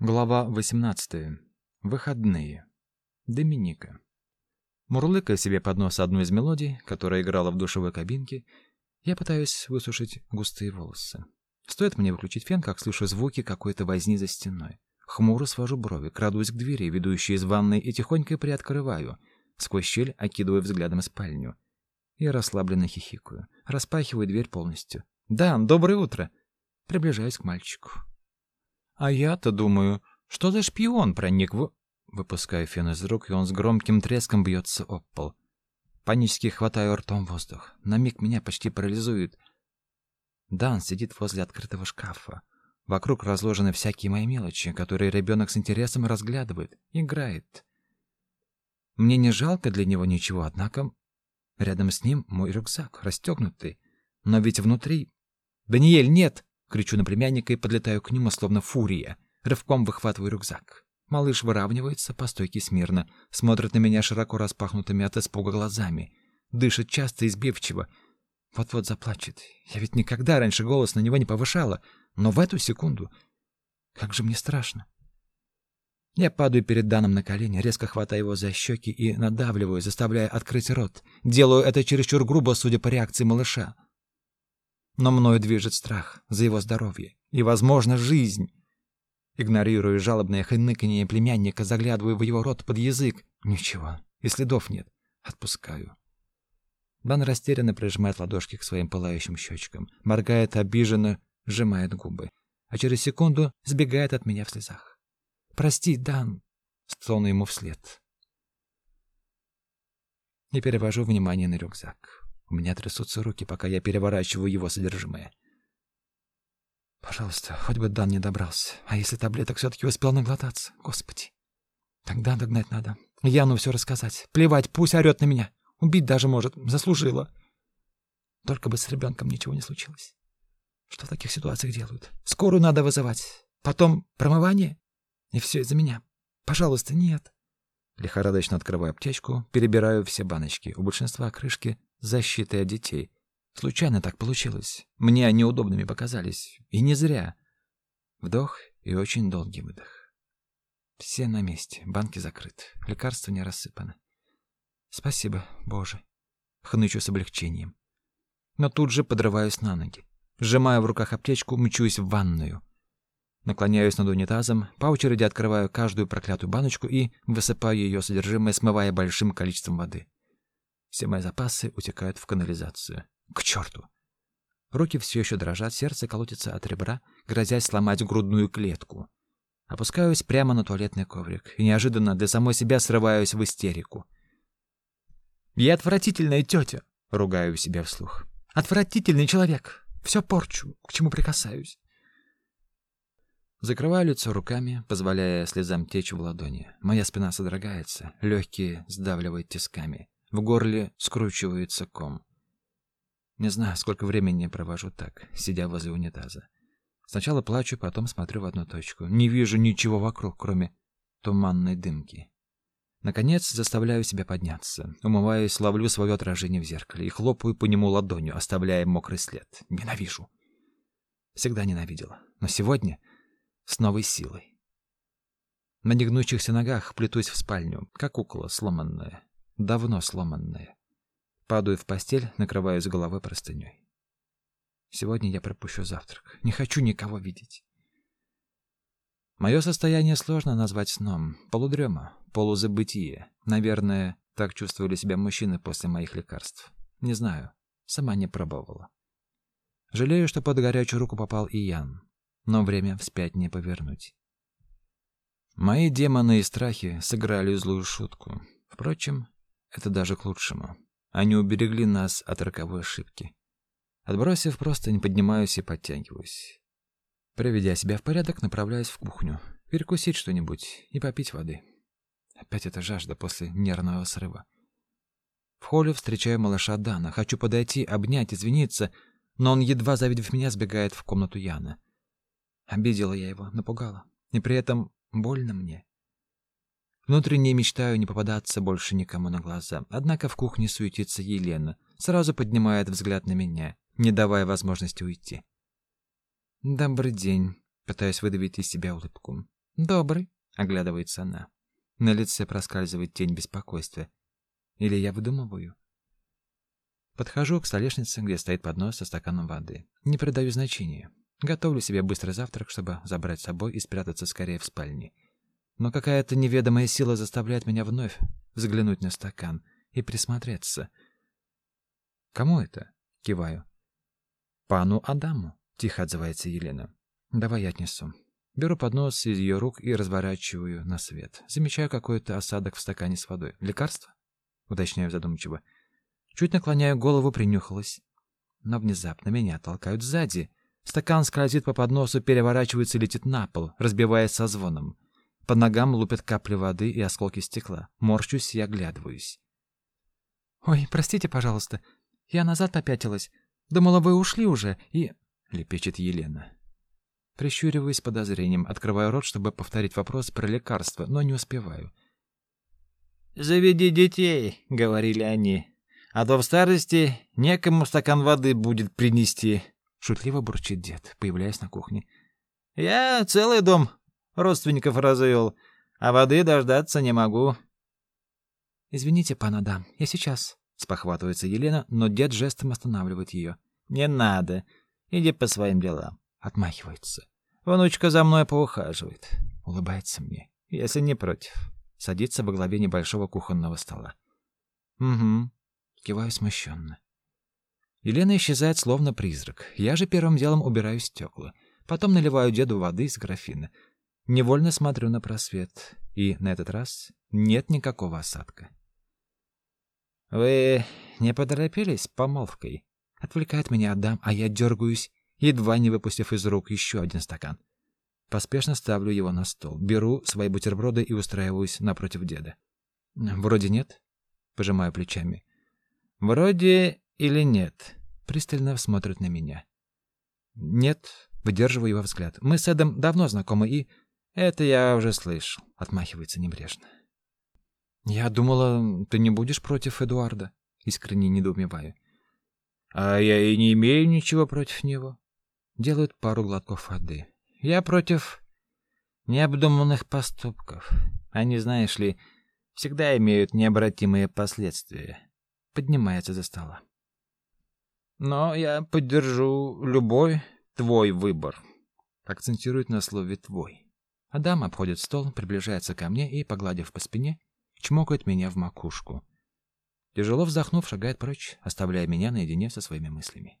Глава 18. Выходные. Доминика. Мурлыкая себе под нос одну из мелодий, которая играла в душевой кабинке, я пытаюсь высушить густые волосы. Стоит мне выключить фен, как слышу звуки какой-то возни за стеной. Хмуро свожу брови, крадусь к двери, ведущей из ванной, и тихонько приоткрываю. Сквозь щель окидываю взглядом спальню. Я расслабленно хихикаю. Распахиваю дверь полностью. «Дан, доброе утро!» Приближаюсь к мальчику. А я-то думаю, что за шпион проник в... Выпускаю фен из рук, и он с громким треском бьется об пол. Панически хватаю ртом воздух. На миг меня почти парализует. Дан сидит возле открытого шкафа. Вокруг разложены всякие мои мелочи, которые ребенок с интересом разглядывает, играет. Мне не жалко для него ничего, однако рядом с ним мой рюкзак, расстегнутый. Но ведь внутри... «Даниэль, нет!» Кричу на племянника и подлетаю к нему, словно фурия. Рывком выхватываю рюкзак. Малыш выравнивается по стойке смирно, смотрит на меня широко распахнутыми от испуга глазами. Дышит часто и сбивчиво. Вот-вот заплачет. Я ведь никогда раньше голос на него не повышала. Но в эту секунду... Как же мне страшно. Я падаю перед Даном на колени, резко хватаю его за щеки и надавливаю, заставляя открыть рот. Делаю это чересчур грубо, судя по реакции малыша. Но мною движет страх за его здоровье и, возможно, жизнь. Игнорирую жалобное хныканье племянника, заглядываю в его рот под язык. Ничего, и следов нет. Отпускаю. Дан растерянно прижимает ладошки к своим пылающим щечкам, моргает обиженно, сжимает губы, а через секунду сбегает от меня в слезах. «Прости, Дан!» — стону ему вслед. И перевожу внимание на рюкзак. У меня трясутся руки, пока я переворачиваю его содержимое. Пожалуйста, хоть бы Дан не добрался. А если таблеток все-таки успел наглотаться? Господи. Тогда догнать надо. Яну все рассказать. Плевать, пусть орет на меня. Убить даже может. Заслужила. Только бы с ребенком ничего не случилось. Что в таких ситуациях делают? Скорую надо вызывать. Потом промывание. И все из-за меня. Пожалуйста, нет. Лихорадочно открываю аптечку, перебираю все баночки. У большинства крышки защитой от детей. Случайно так получилось. Мне они удобными показались. И не зря. Вдох и очень долгий выдох. Все на месте, банки закрыты, лекарства не рассыпаны. Спасибо, Боже. Хнычу с облегчением. Но тут же подрываюсь на ноги. Сжимаю в руках аптечку, мчусь в ванную. Наклоняюсь над унитазом, по очереди открываю каждую проклятую баночку и высыпаю ее содержимое, смывая большим количеством воды. Все мои запасы утекают в канализацию. К черту! Руки все еще дрожат, сердце колотится от ребра, грозясь сломать грудную клетку. Опускаюсь прямо на туалетный коврик и неожиданно для самой себя срываюсь в истерику. «Я отвратительная тетя!» — ругаю себя вслух. «Отвратительный человек! Все порчу, к чему прикасаюсь!» Закрываю лицо руками, позволяя слезам течь в ладони. Моя спина содрогается, легкие сдавливают тисками. В горле скручивается ком. Не знаю, сколько времени провожу так, сидя возле унитаза. Сначала плачу, потом смотрю в одну точку. Не вижу ничего вокруг, кроме туманной дымки. Наконец заставляю себя подняться. Умываюсь, ловлю свое отражение в зеркале и хлопаю по нему ладонью, оставляя мокрый след. Ненавижу. Всегда ненавидела. Но сегодня с новой силой. На негнущихся ногах плетусь в спальню, как кукла сломанная давно сломанная. Падаю в постель, накрываюсь головой простыней. Сегодня я пропущу завтрак. Не хочу никого видеть. Мое состояние сложно назвать сном. Полудрема, полузабытие. Наверное, так чувствовали себя мужчины после моих лекарств. Не знаю, сама не пробовала. Жалею, что под горячую руку попал и Ян, но время вспять не повернуть. Мои демоны и страхи сыграли злую шутку. Впрочем, это даже к лучшему. Они уберегли нас от роковой ошибки. Отбросив просто, не поднимаюсь и подтягиваюсь. Приведя себя в порядок, направляюсь в кухню. Перекусить что-нибудь и попить воды. Опять эта жажда после нервного срыва. В холле встречаю малыша Дана. Хочу подойти, обнять, извиниться, но он, едва завидев меня, сбегает в комнату Яна. Обидела я его, напугала. И при этом больно мне. Внутренне мечтаю не попадаться больше никому на глаза. Однако в кухне суетится Елена, сразу поднимает взгляд на меня, не давая возможности уйти. «Добрый день», — пытаюсь выдавить из себя улыбку. «Добрый», — оглядывается она. На лице проскальзывает тень беспокойства. Или я выдумываю? Подхожу к столешнице, где стоит поднос со стаканом воды. Не придаю значения. Готовлю себе быстрый завтрак, чтобы забрать с собой и спрятаться скорее в спальне. Но какая-то неведомая сила заставляет меня вновь взглянуть на стакан и присмотреться. «Кому это?» — киваю. «Пану Адаму», — тихо отзывается Елена. «Давай я отнесу». Беру поднос из ее рук и разворачиваю на свет. Замечаю какой-то осадок в стакане с водой. «Лекарство?» — уточняю задумчиво. Чуть наклоняю голову, принюхалась. Но внезапно меня толкают сзади. Стакан скользит по подносу, переворачивается и летит на пол, разбиваясь со звоном. Под ногам лупят капли воды и осколки стекла. Морщусь и оглядываюсь. «Ой, простите, пожалуйста. Я назад попятилась. Думала, вы ушли уже, и...» — лепечет Елена. Прищуриваюсь подозрением, открываю рот, чтобы повторить вопрос про лекарство, но не успеваю. «Заведи детей», — говорили они. «А то в старости некому стакан воды будет принести». Шутливо бурчит дед, появляясь на кухне. «Я целый дом родственников развел, а воды дождаться не могу». «Извините, пан Адам, я сейчас», — спохватывается Елена, но дед жестом останавливает ее. «Не надо. Иди по своим делам». Отмахивается. «Внучка за мной поухаживает». Улыбается мне. «Если не против». Садится во главе небольшого кухонного стола. «Угу». Киваю смущенно. Елена исчезает, словно призрак. Я же первым делом убираю стекла. Потом наливаю деду воды из графина. Невольно смотрю на просвет. И на этот раз нет никакого осадка. «Вы не поторопились помолвкой?» Отвлекает меня Адам, а я дергаюсь, едва не выпустив из рук еще один стакан. Поспешно ставлю его на стол, беру свои бутерброды и устраиваюсь напротив деда. «Вроде нет», — пожимаю плечами. «Вроде или нет?» — пристально смотрит на меня. «Нет», — выдерживаю его взгляд. «Мы с Эдом давно знакомы и...» «Это я уже слышал», — отмахивается небрежно. «Я думала, ты не будешь против Эдуарда?» Искренне недоумеваю. «А я и не имею ничего против него». Делают пару глотков воды. «Я против необдуманных поступков. Они, знаешь ли, всегда имеют необратимые последствия». Поднимается за стола. «Но я поддержу любой твой выбор», — акцентирует на слове «твой». Адам обходит стол, приближается ко мне и, погладив по спине, чмокает меня в макушку. Тяжело вздохнув, шагает прочь, оставляя меня наедине со своими мыслями.